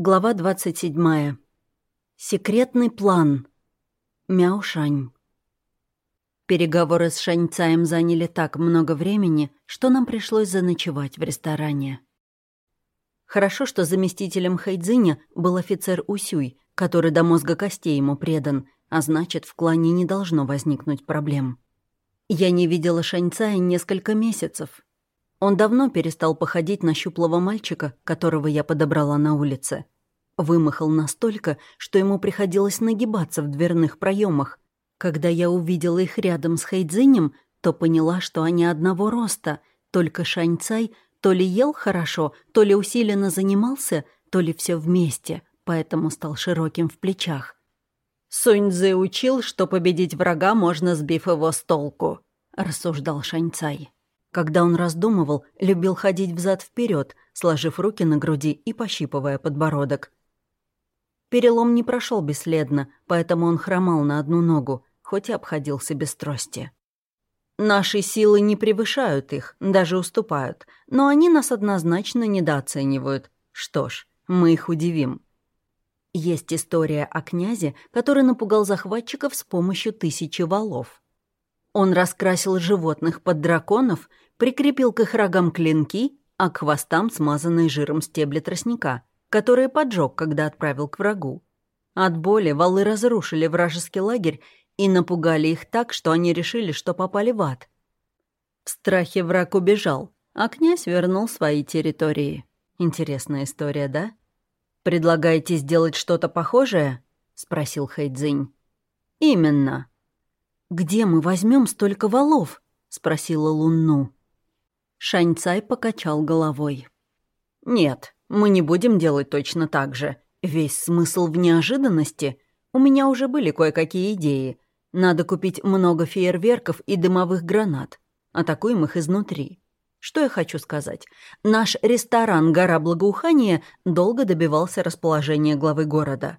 Глава 27. Секретный план. Мяушань. Переговоры с Шаньцаем заняли так много времени, что нам пришлось заночевать в ресторане. Хорошо, что заместителем Хайдзиня был офицер Усюй, который до мозга костей ему предан, а значит, в клане не должно возникнуть проблем. Я не видела Шаньцая несколько месяцев, он давно перестал походить на щуплого мальчика, которого я подобрала на улице. Вымахал настолько, что ему приходилось нагибаться в дверных проемах. Когда я увидела их рядом с Хайдзинем, то поняла, что они одного роста, только Шаньцай то ли ел хорошо, то ли усиленно занимался, то ли все вместе, поэтому стал широким в плечах. «Сунь-Дзы учил, что победить врага можно, сбив его с толку», — рассуждал Шаньцай. Когда он раздумывал, любил ходить взад вперед, сложив руки на груди и пощипывая подбородок. Перелом не прошел бесследно, поэтому он хромал на одну ногу, хоть и обходился без трости. Наши силы не превышают их, даже уступают, но они нас однозначно недооценивают. Что ж, мы их удивим. Есть история о князе, который напугал захватчиков с помощью тысячи валов. Он раскрасил животных под драконов, прикрепил к их рогам клинки, а к хвостам смазанные жиром стебли тростника, которые поджег, когда отправил к врагу. От боли валы разрушили вражеский лагерь и напугали их так, что они решили, что попали в ад. В страхе враг убежал, а князь вернул свои территории. Интересная история, да? «Предлагаете сделать что-то похожее?» — спросил Хэйдзинь. «Именно», «Где мы возьмем столько валов?» — спросила Лунну. Шаньцай покачал головой. «Нет, мы не будем делать точно так же. Весь смысл в неожиданности. У меня уже были кое-какие идеи. Надо купить много фейерверков и дымовых гранат. Атакуем их изнутри. Что я хочу сказать? Наш ресторан «Гора благоухания» долго добивался расположения главы города.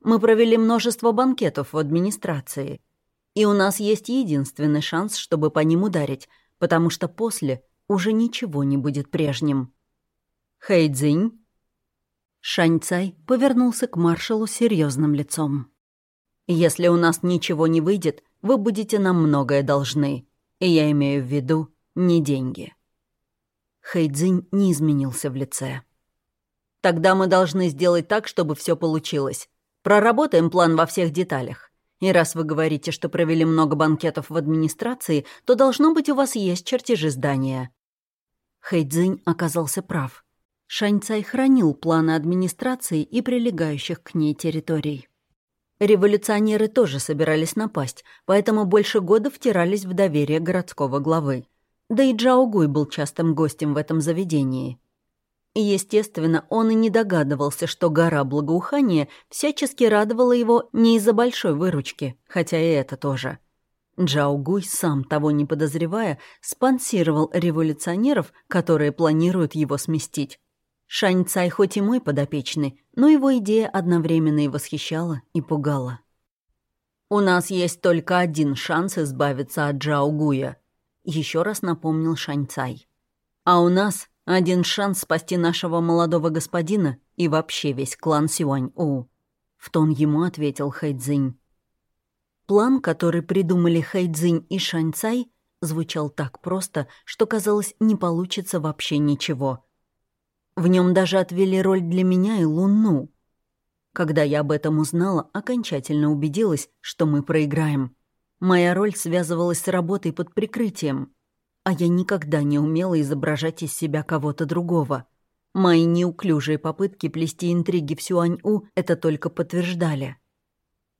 Мы провели множество банкетов в администрации. И у нас есть единственный шанс, чтобы по ним ударить, потому что после уже ничего не будет прежним. Хэйдзинь. Шаньцай повернулся к маршалу серьезным лицом. «Если у нас ничего не выйдет, вы будете нам многое должны. И я имею в виду не деньги». Хэйдзинь не изменился в лице. «Тогда мы должны сделать так, чтобы все получилось. Проработаем план во всех деталях. И раз вы говорите, что провели много банкетов в администрации, то должно быть у вас есть чертежи здания». Хэйдзинь оказался прав. Шаньцай хранил планы администрации и прилегающих к ней территорий. Революционеры тоже собирались напасть, поэтому больше года втирались в доверие городского главы. Да и Джао Гуй был частым гостем в этом заведении. Естественно, он и не догадывался, что гора благоухания всячески радовала его не из-за большой выручки, хотя и это тоже. Джао Гуй, сам того не подозревая, спонсировал революционеров, которые планируют его сместить. Шань Цай хоть и мой подопечный, но его идея одновременно и восхищала, и пугала. «У нас есть только один шанс избавиться от Джао Гуя», — еще раз напомнил Шань Цай. «А у нас один шанс спасти нашего молодого господина и вообще весь клан Сюань-У. В тон ему ответил Хайдзинь. План, который придумали Хайдзинь и Шаньцай, звучал так просто, что казалось, не получится вообще ничего. В нем даже отвели роль для меня и Луну. Когда я об этом узнала, окончательно убедилась, что мы проиграем. Моя роль связывалась с работой под прикрытием а я никогда не умела изображать из себя кого-то другого. Мои неуклюжие попытки плести интриги в Сюань-У это только подтверждали.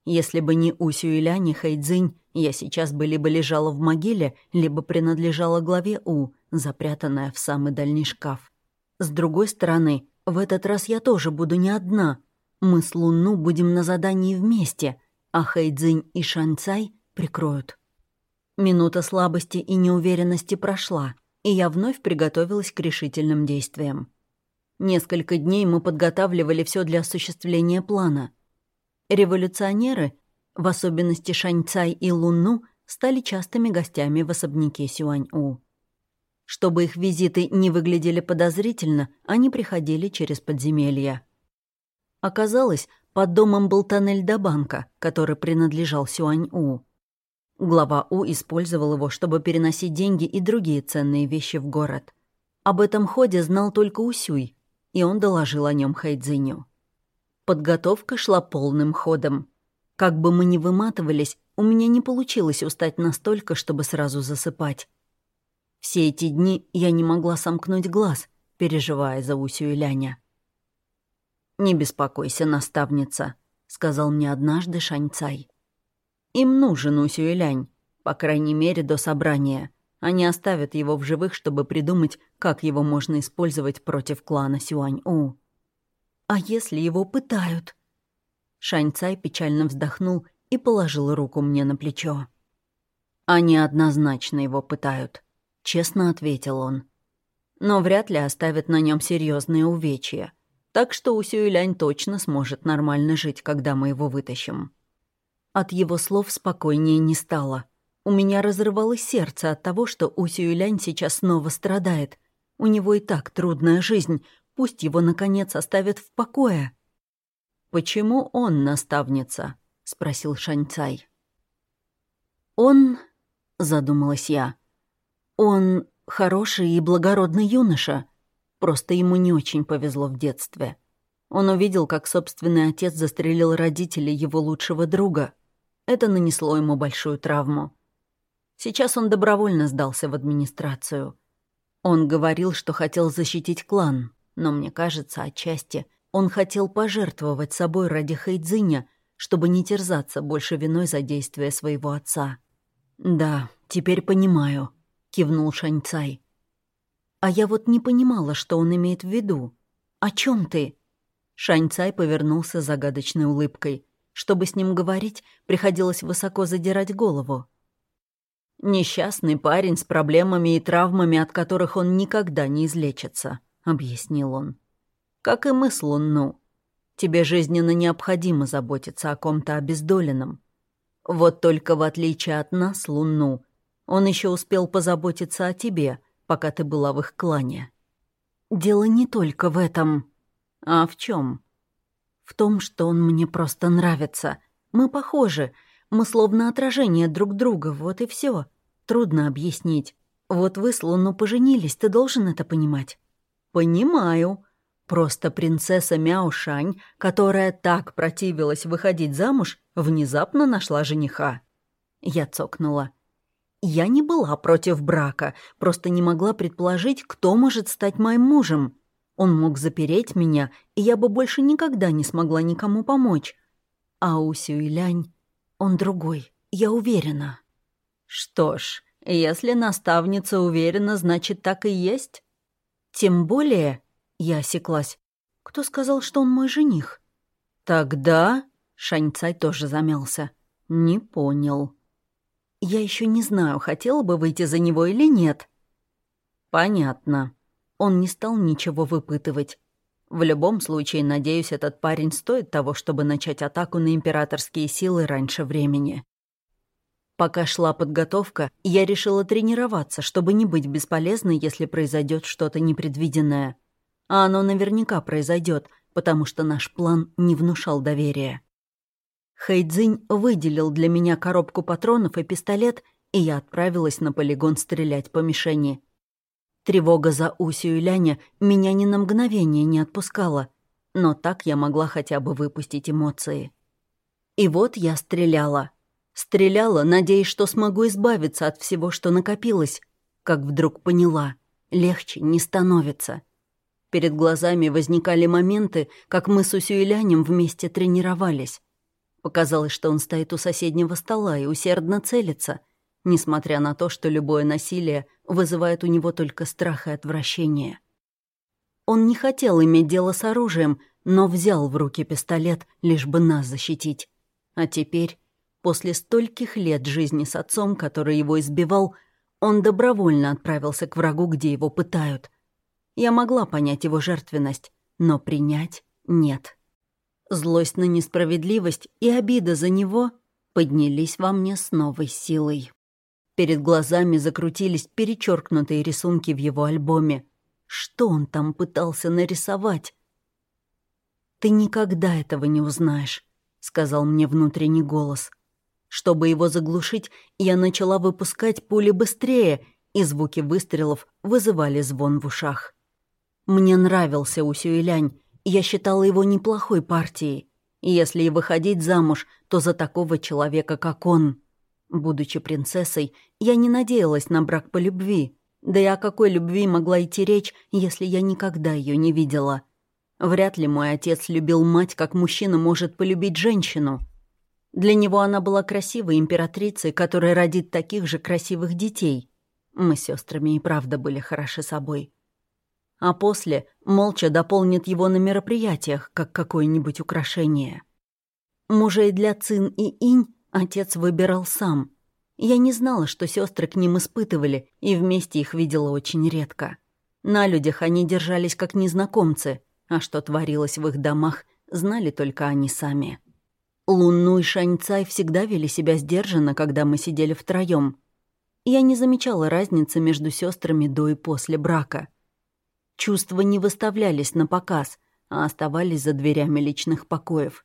Если бы не Усю и Ляни Хайдзинь, я сейчас бы либо лежала в могиле, либо принадлежала главе У, запрятанная в самый дальний шкаф. С другой стороны, в этот раз я тоже буду не одна. Мы с Луну будем на задании вместе, а Хайдзинь и Шанцай прикроют. Минута слабости и неуверенности прошла, и я вновь приготовилась к решительным действиям. Несколько дней мы подготавливали все для осуществления плана. Революционеры, в особенности Шаньцай и Лунну, стали частыми гостями в особняке Сюань-У. Чтобы их визиты не выглядели подозрительно, они приходили через подземелья. Оказалось, под домом был тоннель до банка, который принадлежал Сюань-У. Глава У использовал его, чтобы переносить деньги и другие ценные вещи в город. Об этом ходе знал только Усюй, и он доложил о нем Хайдзиню. Подготовка шла полным ходом. Как бы мы ни выматывались, у меня не получилось устать настолько, чтобы сразу засыпать. Все эти дни я не могла сомкнуть глаз, переживая за Усю и Ляня. «Не беспокойся, наставница», — сказал мне однажды Шаньцай. «Им нужен Усю и Лянь, по крайней мере, до собрания. Они оставят его в живых, чтобы придумать, как его можно использовать против клана Сюань-У». «А если его пытают?» Шаньцай печально вздохнул и положил руку мне на плечо. «Они однозначно его пытают», — честно ответил он. «Но вряд ли оставят на нем серьезные увечья. Так что Усюэлянь точно сможет нормально жить, когда мы его вытащим. От его слов спокойнее не стало. У меня разрывалось сердце от того, что Усюэлянь сейчас снова страдает. У него и так трудная жизнь, пусть его, наконец, оставят в покое. «Почему он наставница?» — спросил Шаньцай. «Он...» — задумалась я. «Он хороший и благородный юноша. Просто ему не очень повезло в детстве. Он увидел, как собственный отец застрелил родителей его лучшего друга. Это нанесло ему большую травму. Сейчас он добровольно сдался в администрацию. Он говорил, что хотел защитить клан, но мне кажется, отчасти он хотел пожертвовать собой ради Хайдзиня, чтобы не терзаться больше виной за действия своего отца. «Да, теперь понимаю», — кивнул Шаньцай. А я вот не понимала, что он имеет в виду. «О чем ты?» Шаньцай повернулся загадочной улыбкой. Чтобы с ним говорить, приходилось высоко задирать голову. «Несчастный парень с проблемами и травмами, от которых он никогда не излечится», — объяснил он. «Как и мы с Лунну. Тебе жизненно необходимо заботиться о ком-то обездоленном. Вот только в отличие от нас, Лунну, он еще успел позаботиться о тебе, пока ты была в их клане. Дело не только в этом. А в чем? В том, что он мне просто нравится. Мы похожи. Мы словно отражение друг друга, вот и все. Трудно объяснить. Вот вы с Луну поженились, ты должен это понимать. Понимаю. Просто принцесса Мяушань, которая так противилась выходить замуж, внезапно нашла жениха. Я цокнула. Я не была против брака, просто не могла предположить, кто может стать моим мужем. Он мог запереть меня, и я бы больше никогда не смогла никому помочь. А у Сюйлянь он другой, я уверена. Что ж, если наставница уверена, значит, так и есть. Тем более, я осеклась. Кто сказал, что он мой жених? Тогда... Шаньцай тоже замялся. Не понял. Я еще не знаю, хотела бы выйти за него или нет. Понятно. Он не стал ничего выпытывать. В любом случае, надеюсь, этот парень стоит того, чтобы начать атаку на императорские силы раньше времени. Пока шла подготовка, я решила тренироваться, чтобы не быть бесполезной, если произойдет что-то непредвиденное. А оно наверняка произойдет, потому что наш план не внушал доверия. Хэйдзинь выделил для меня коробку патронов и пистолет, и я отправилась на полигон стрелять по мишени. Тревога за Усю и Ляня меня ни на мгновение не отпускала, но так я могла хотя бы выпустить эмоции. И вот я стреляла. Стреляла, надеясь, что смогу избавиться от всего, что накопилось, как вдруг поняла — легче не становится. Перед глазами возникали моменты, как мы с Усюэлянем вместе тренировались. Показалось, что он стоит у соседнего стола и усердно целится, несмотря на то, что любое насилие вызывает у него только страх и отвращение. Он не хотел иметь дело с оружием, но взял в руки пистолет, лишь бы нас защитить. А теперь, после стольких лет жизни с отцом, который его избивал, он добровольно отправился к врагу, где его пытают. Я могла понять его жертвенность, но принять — нет. Злость на несправедливость и обида за него поднялись во мне с новой силой. Перед глазами закрутились перечеркнутые рисунки в его альбоме. Что он там пытался нарисовать? «Ты никогда этого не узнаешь», — сказал мне внутренний голос. Чтобы его заглушить, я начала выпускать пули быстрее, и звуки выстрелов вызывали звон в ушах. Мне нравился Усюэлянь, я считала его неплохой партией. Если и выходить замуж, то за такого человека, как он. Будучи принцессой, я не надеялась на брак по любви. Да и о какой любви могла идти речь, если я никогда ее не видела? Вряд ли мой отец любил мать, как мужчина может полюбить женщину. Для него она была красивой императрицей, которая родит таких же красивых детей. Мы с сестрами и правда были хороши собой. А после молча дополнит его на мероприятиях, как какое-нибудь украшение. Мужей для Цин и Инь отец выбирал сам. Я не знала, что сестры к ним испытывали, и вместе их видела очень редко. На людях они держались как незнакомцы, а что творилось в их домах, знали только они сами. Лунну и Шаньцай всегда вели себя сдержанно, когда мы сидели втроем. Я не замечала разницы между сестрами до и после брака. Чувства не выставлялись на показ, а оставались за дверями личных покоев.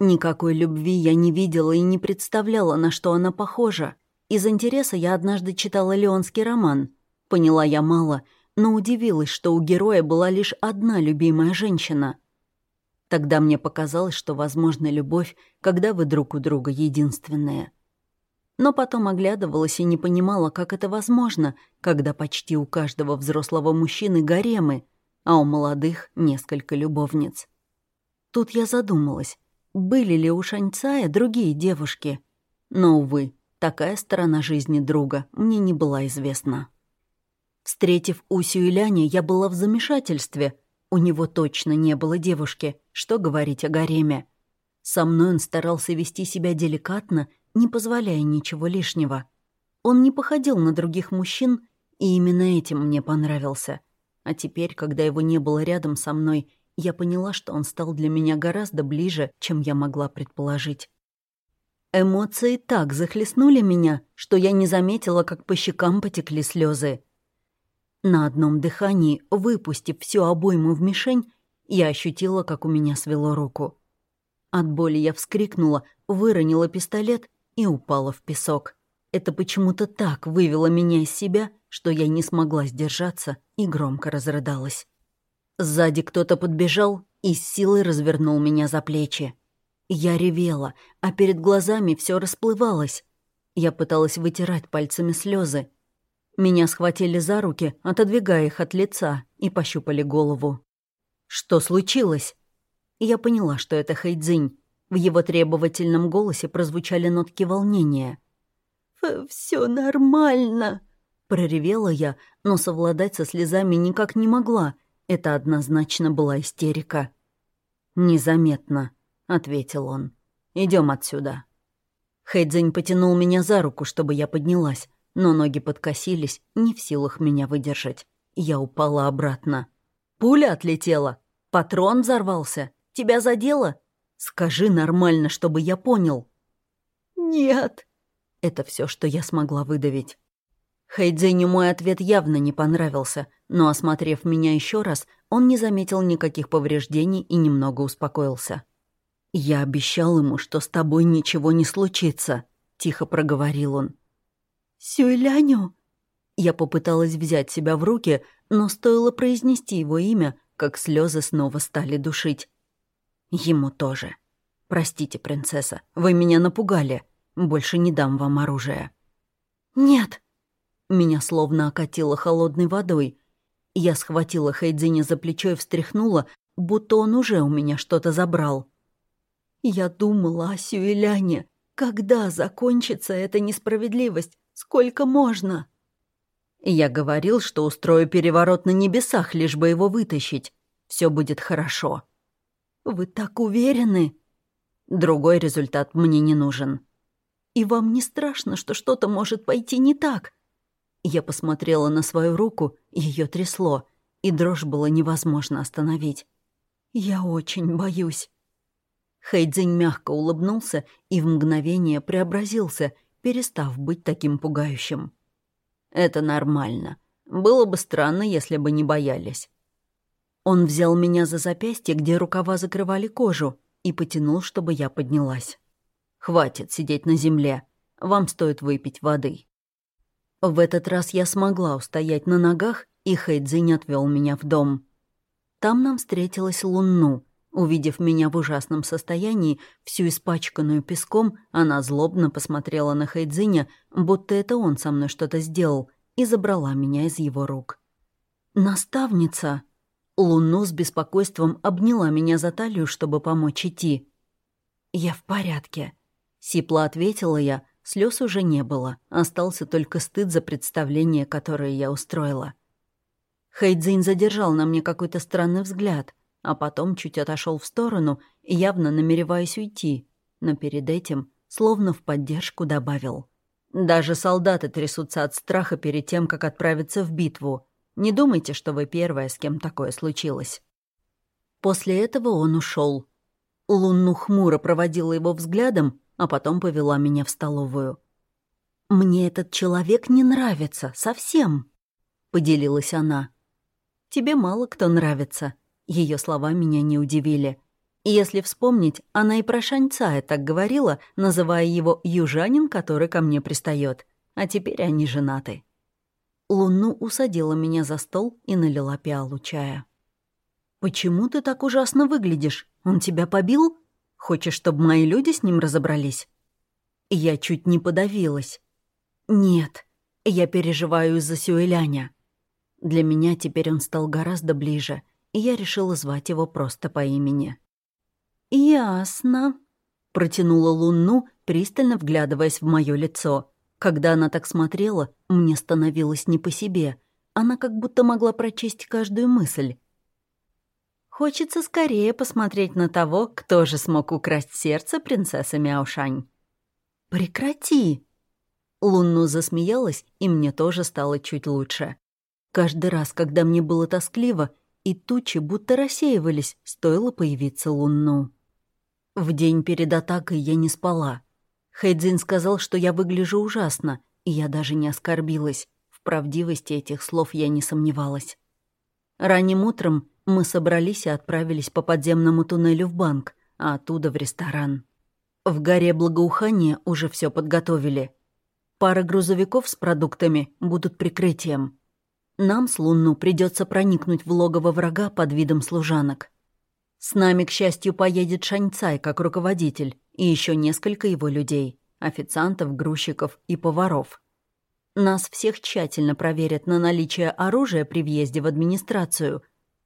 Никакой любви я не видела и не представляла, на что она похожа. Из интереса я однажды читала леонский роман. Поняла я мало, но удивилась, что у героя была лишь одна любимая женщина. Тогда мне показалось, что возможна любовь, когда вы друг у друга единственные. Но потом оглядывалась и не понимала, как это возможно, когда почти у каждого взрослого мужчины гаремы, а у молодых несколько любовниц. Тут я задумалась, были ли у Шаньцая другие девушки. Но, увы, такая сторона жизни друга мне не была известна. Встретив Усю и Ляня, я была в замешательстве. У него точно не было девушки, что говорить о гареме. Со мной он старался вести себя деликатно, не позволяя ничего лишнего. Он не походил на других мужчин, и именно этим мне понравился. А теперь, когда его не было рядом со мной, я поняла, что он стал для меня гораздо ближе, чем я могла предположить. Эмоции так захлестнули меня, что я не заметила, как по щекам потекли слезы. На одном дыхании, выпустив всю обойму в мишень, я ощутила, как у меня свело руку. От боли я вскрикнула, выронила пистолет и упала в песок. Это почему-то так вывело меня из себя, что я не смогла сдержаться и громко разрыдалась. Сзади кто-то подбежал и с силой развернул меня за плечи. Я ревела, а перед глазами все расплывалось. Я пыталась вытирать пальцами слезы. Меня схватили за руки, отодвигая их от лица, и пощупали голову. «Что случилось?» Я поняла, что это Хайдзинь. В его требовательном голосе прозвучали нотки волнения. «Все нормально», — проревела я, но совладать со слезами никак не могла — это однозначно была истерика. «Незаметно», — ответил он. Идем отсюда». Хэйдзинь потянул меня за руку, чтобы я поднялась, но ноги подкосились, не в силах меня выдержать. Я упала обратно. «Пуля отлетела? Патрон взорвался? Тебя задело? Скажи нормально, чтобы я понял». «Нет». Это все, что я смогла выдавить. Хайдзеню мой ответ явно не понравился, но, осмотрев меня еще раз, он не заметил никаких повреждений и немного успокоился. «Я обещал ему, что с тобой ничего не случится», — тихо проговорил он. «Сюйляню?» Я попыталась взять себя в руки, но стоило произнести его имя, как слезы снова стали душить. Ему тоже. «Простите, принцесса, вы меня напугали. Больше не дам вам оружие». «Нет», меня словно окатило холодной водой. Я схватила Хайдзиня за плечо и встряхнула, будто он уже у меня что-то забрал. Я думала о Сюэляне. Когда закончится эта несправедливость? Сколько можно? Я говорил, что устрою переворот на небесах, лишь бы его вытащить. Все будет хорошо. Вы так уверены? Другой результат мне не нужен. И вам не страшно, что что-то может пойти не так? Я посмотрела на свою руку, ее трясло, и дрожь было невозможно остановить. «Я очень боюсь». Хэйдзинь мягко улыбнулся и в мгновение преобразился, перестав быть таким пугающим. «Это нормально. Было бы странно, если бы не боялись». Он взял меня за запястье, где рукава закрывали кожу, и потянул, чтобы я поднялась. «Хватит сидеть на земле. Вам стоит выпить воды». В этот раз я смогла устоять на ногах, и Хэйдзинь отвел меня в дом. Там нам встретилась Лунну. Увидев меня в ужасном состоянии, всю испачканную песком, она злобно посмотрела на Хэйдзиня, будто это он со мной что-то сделал, и забрала меня из его рук. «Наставница!» Луну с беспокойством обняла меня за талию, чтобы помочь идти. «Я в порядке», — сипло ответила я. Слез уже не было, остался только стыд за представление, которое я устроила. Хэйдзин задержал на мне какой-то странный взгляд, а потом чуть отошел в сторону, явно намереваясь уйти, но перед этим, словно в поддержку, добавил. «Даже солдаты трясутся от страха перед тем, как отправиться в битву. Не думайте, что вы первая, с кем такое случилось». После этого он ушел. Лунну хмуро проводила его взглядом, а потом повела меня в столовую. «Мне этот человек не нравится, совсем», — поделилась она. Тебе мало кто нравится». Ее слова меня не удивили. Если вспомнить, она и про Шаньцая так говорила, называя его «южанин, который ко мне пристает. А теперь они женаты. Луну усадила меня за стол и налила пиалу чая. «Почему ты так ужасно выглядишь? Он тебя побил? Хочешь, чтобы мои люди с ним разобрались?» Я чуть не подавилась. «Нет, я переживаю из-за Сюэляня. Для меня теперь он стал гораздо ближе, и я решила звать его просто по имени. «Ясно», — протянула Луну, пристально вглядываясь в мое лицо. Когда она так смотрела, мне становилось не по себе. Она как будто могла прочесть каждую мысль. Хочется скорее посмотреть на того, кто же смог украсть сердце принцессы Мяушань. «Прекрати!» Лунну засмеялась, и мне тоже стало чуть лучше. Каждый раз, когда мне было тоскливо, и тучи будто рассеивались, стоило появиться луну. В день перед атакой я не спала. Хэйдзин сказал, что я выгляжу ужасно, и я даже не оскорбилась. В правдивости этих слов я не сомневалась. Ранним утром мы собрались и отправились по подземному туннелю в банк, а оттуда в ресторан. В горе благоухания уже все подготовили. Пара грузовиков с продуктами будут прикрытием. Нам с Лунну придется проникнуть в логово врага под видом служанок. С нами, к счастью, поедет Шаньцай как руководитель и еще несколько его людей — официантов, грузчиков и поваров. Нас всех тщательно проверят на наличие оружия при въезде в администрацию,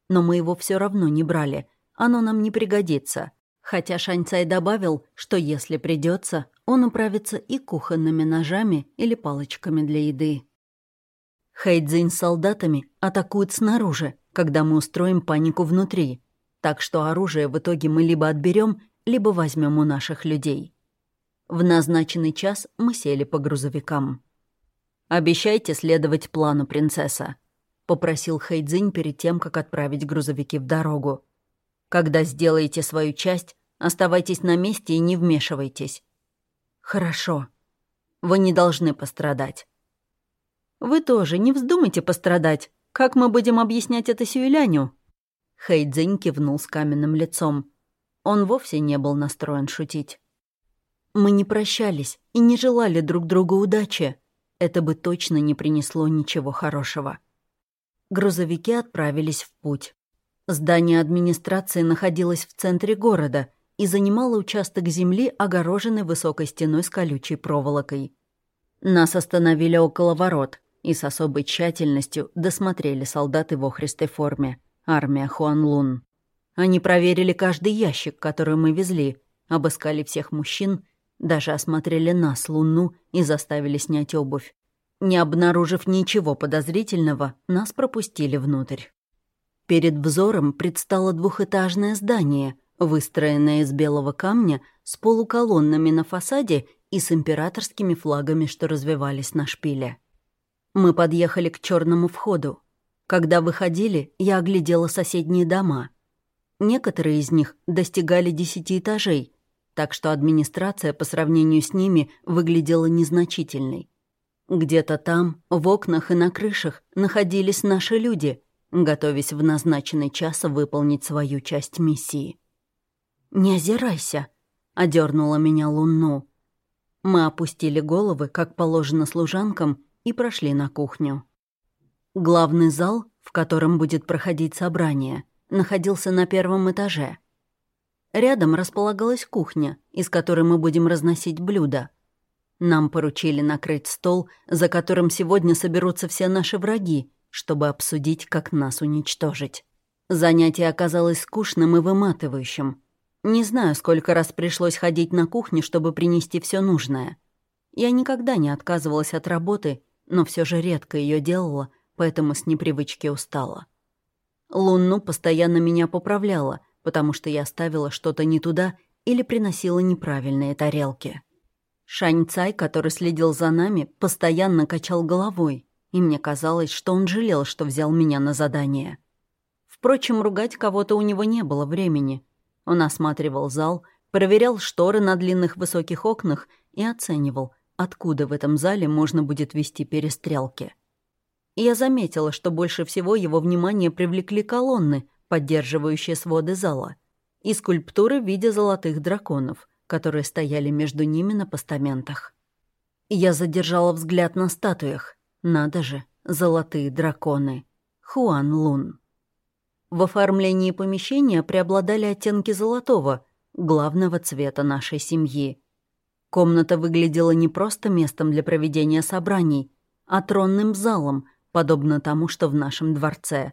но мы его все равно не брали, оно нам не пригодится. Хотя Шаньцай добавил, что если придется, он управится и кухонными ножами или палочками для еды. Хэйдзинь с солдатами атакуют снаружи, когда мы устроим панику внутри. Так что оружие в итоге мы либо отберем, либо возьмем у наших людей. В назначенный час мы сели по грузовикам. «Обещайте следовать плану, принцесса», — попросил Хэйдзинь перед тем, как отправить грузовики в дорогу. «Когда сделаете свою часть, оставайтесь на месте и не вмешивайтесь». «Хорошо. Вы не должны пострадать. Вы тоже не вздумайте пострадать. Как мы будем объяснять это Сюэляню?» Хэйдзинь кивнул с каменным лицом. Он вовсе не был настроен шутить. «Мы не прощались и не желали друг другу удачи. Это бы точно не принесло ничего хорошего». Грузовики отправились в путь. Здание администрации находилось в центре города и занимало участок земли, огороженный высокой стеной с колючей проволокой. Нас остановили около ворот — и с особой тщательностью досмотрели солдаты в охристой форме. Армия Хуанлун. Они проверили каждый ящик, который мы везли, обыскали всех мужчин, даже осмотрели нас, Луну, и заставили снять обувь. Не обнаружив ничего подозрительного, нас пропустили внутрь. Перед взором предстало двухэтажное здание, выстроенное из белого камня, с полуколоннами на фасаде и с императорскими флагами, что развивались на шпиле. Мы подъехали к черному входу. Когда выходили, я оглядела соседние дома. Некоторые из них достигали десяти этажей, так что администрация по сравнению с ними выглядела незначительной. Где-то там, в окнах и на крышах, находились наши люди, готовясь в назначенный час выполнить свою часть миссии. «Не озирайся», — одернула меня Луну. Мы опустили головы, как положено служанкам, и прошли на кухню. Главный зал, в котором будет проходить собрание, находился на первом этаже. Рядом располагалась кухня, из которой мы будем разносить блюда. Нам поручили накрыть стол, за которым сегодня соберутся все наши враги, чтобы обсудить, как нас уничтожить. Занятие оказалось скучным и выматывающим. Не знаю, сколько раз пришлось ходить на кухню, чтобы принести все нужное. Я никогда не отказывалась от работы, но все же редко ее делала, поэтому с непривычки устала. Лунну постоянно меня поправляла, потому что я ставила что-то не туда или приносила неправильные тарелки. Шаньцай, который следил за нами, постоянно качал головой, и мне казалось, что он жалел, что взял меня на задание. Впрочем, ругать кого-то у него не было времени. Он осматривал зал, проверял шторы на длинных высоких окнах и оценивал, откуда в этом зале можно будет вести перестрелки. Я заметила, что больше всего его внимание привлекли колонны, поддерживающие своды зала, и скульптуры в виде золотых драконов, которые стояли между ними на постаментах. Я задержала взгляд на статуях. Надо же, золотые драконы. Хуан Лун. В оформлении помещения преобладали оттенки золотого, главного цвета нашей семьи. Комната выглядела не просто местом для проведения собраний, а тронным залом, подобно тому, что в нашем дворце.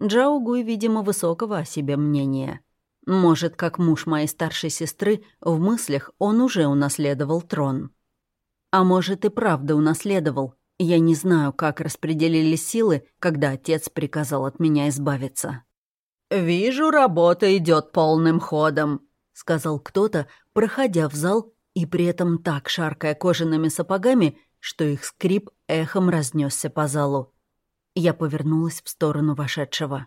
Джао Гуй, видимо, высокого о себе мнения. Может, как муж моей старшей сестры, в мыслях он уже унаследовал трон. А может, и правда унаследовал. Я не знаю, как распределились силы, когда отец приказал от меня избавиться. «Вижу, работа идет полным ходом», — сказал кто-то, проходя в зал и при этом так шаркая кожаными сапогами, что их скрип эхом разнесся по залу. Я повернулась в сторону вошедшего.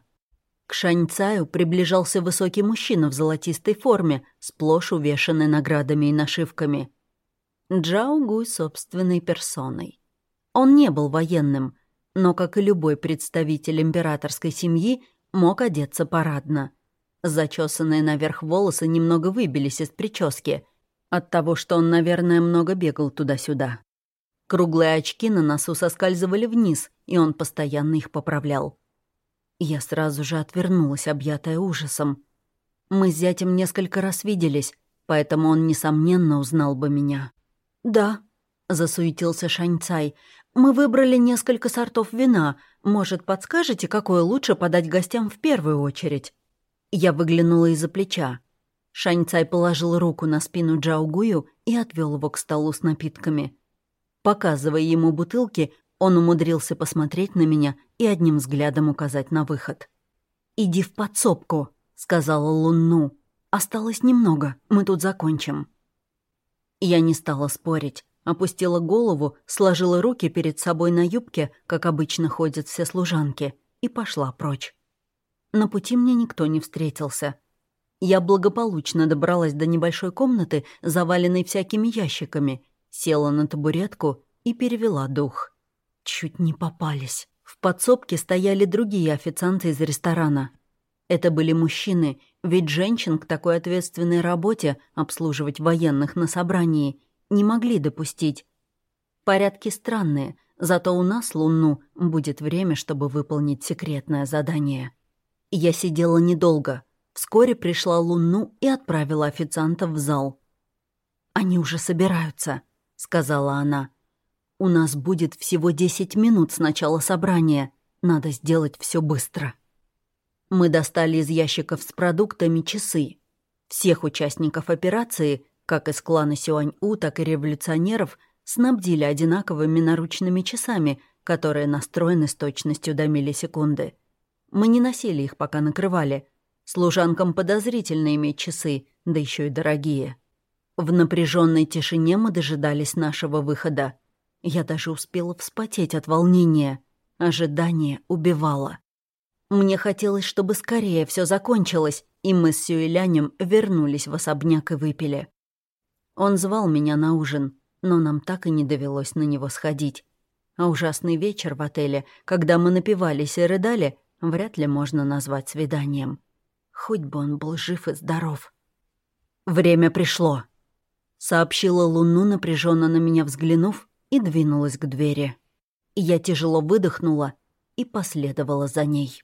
К Шаньцаю приближался высокий мужчина в золотистой форме, сплошь увешанный наградами и нашивками. Джао Гуй собственной персоной. Он не был военным, но, как и любой представитель императорской семьи, мог одеться парадно. Зачесанные наверх волосы немного выбились из прически, от того, что он, наверное, много бегал туда-сюда. Круглые очки на носу соскальзывали вниз, и он постоянно их поправлял. Я сразу же отвернулась, объятая ужасом. Мы с зятем несколько раз виделись, поэтому он, несомненно, узнал бы меня. «Да», — засуетился Шаньцай, — «мы выбрали несколько сортов вина. Может, подскажете, какое лучше подать гостям в первую очередь?» Я выглянула из-за плеча. Шаньцай положил руку на спину Джаугую и отвел его к столу с напитками. Показывая ему бутылки, он умудрился посмотреть на меня и одним взглядом указать на выход. «Иди в подсобку», — сказала Лунну. «Осталось немного, мы тут закончим». Я не стала спорить, опустила голову, сложила руки перед собой на юбке, как обычно ходят все служанки, и пошла прочь. На пути мне никто не встретился — я благополучно добралась до небольшой комнаты, заваленной всякими ящиками, села на табуретку и перевела дух. Чуть не попались. В подсобке стояли другие официанты из ресторана. Это были мужчины, ведь женщин к такой ответственной работе обслуживать военных на собрании не могли допустить. Порядки странные, зато у нас, Луну, будет время, чтобы выполнить секретное задание. Я сидела недолго — Вскоре пришла Луну и отправила официантов в зал. «Они уже собираются», — сказала она. «У нас будет всего десять минут с начала собрания. Надо сделать все быстро». Мы достали из ящиков с продуктами часы. Всех участников операции, как из клана Сюань-У, так и революционеров, снабдили одинаковыми наручными часами, которые настроены с точностью до миллисекунды. Мы не носили их, пока накрывали — Служанкам подозрительно иметь часы, да еще и дорогие. В напряженной тишине мы дожидались нашего выхода. Я даже успела вспотеть от волнения. Ожидание убивало. Мне хотелось, чтобы скорее все закончилось, и мы с Сюэлянем вернулись в особняк и выпили. Он звал меня на ужин, но нам так и не довелось на него сходить. А ужасный вечер в отеле, когда мы напивались и рыдали, вряд ли можно назвать свиданием. Хоть бы он был жив и здоров. «Время пришло», — сообщила Луну, напряженно на меня взглянув, и двинулась к двери. Я тяжело выдохнула и последовала за ней.